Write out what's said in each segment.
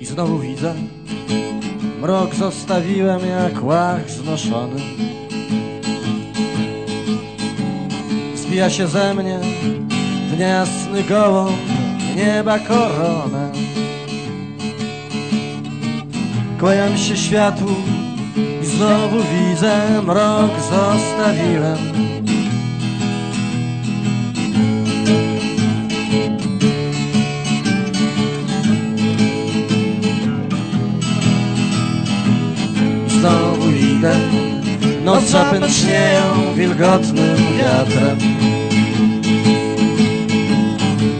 I znowu widzę, mrok zostawiłem jak łach znoszony. Zbija się ze mnie w niejasny nieba koronę. Kłaniam się światłu i znowu widzę, mrok zostawiłem. Znowu idę, noc zapęcznieją wilgotnym wiatrem.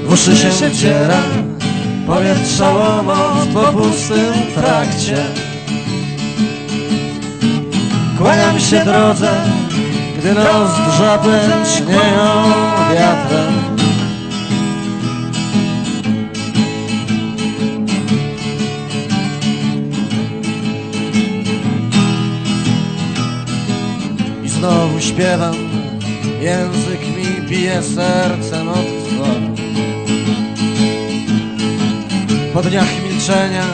W uszy się wdziera powietrza łomot po pustym trakcie. Kłaniam się drodze, gdy nozdrza pęcznieją wiatrem. Śpiewam, język mi bije sercem od wzroku. Po dniach milczenia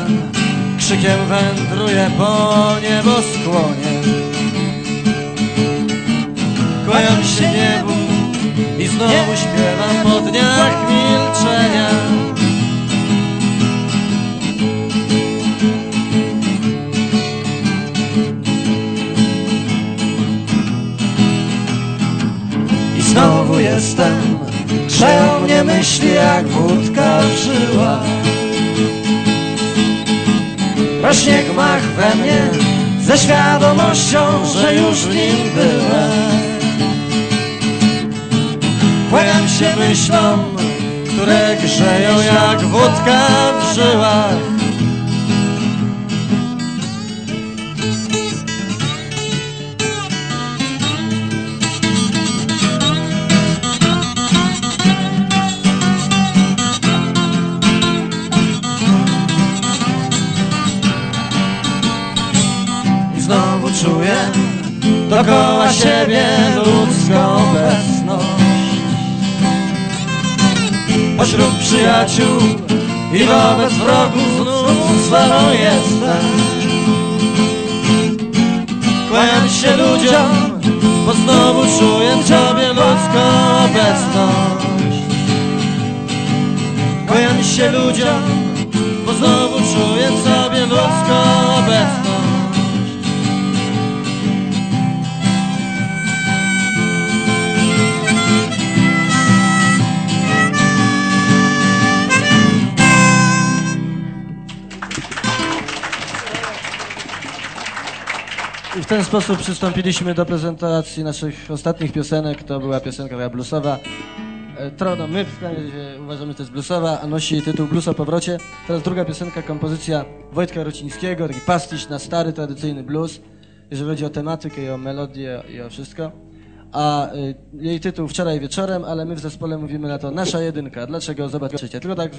krzykiem wędruję po nieboskłonie. Kłaniam się niebu i znowu śpiewam po dniach milczenia. Jestem, grzeją mnie myśli jak wódka w żyłach. Rośnie gmach we mnie ze świadomością, że już w nim byłem. Kłaniam się myślom, które grzeją jak wódka w żyłach. Czuję dookoła siebie ludzką obecność. Pośród przyjaciół i wobec wrogów znów zwaną jestem. Kłaniam się ludziom, bo znowu czuję w sobie ludzką obecność. Kłaniam się ludziom, bo znowu I w ten sposób przystąpiliśmy do prezentacji naszych ostatnich piosenek. To była piosenka bluesowa. E, Trono, my w kraju uważamy, że to jest bluesowa, a nosi tytuł Blues o powrocie. Teraz druga piosenka, kompozycja Wojtka Rocińskiego, taki pastisz na stary, tradycyjny blues, jeżeli chodzi o tematykę i o melodię i o wszystko. A y, jej tytuł Wczoraj wieczorem, ale my w zespole mówimy na to Nasza jedynka. Dlaczego? Zobaczycie. Tylko tak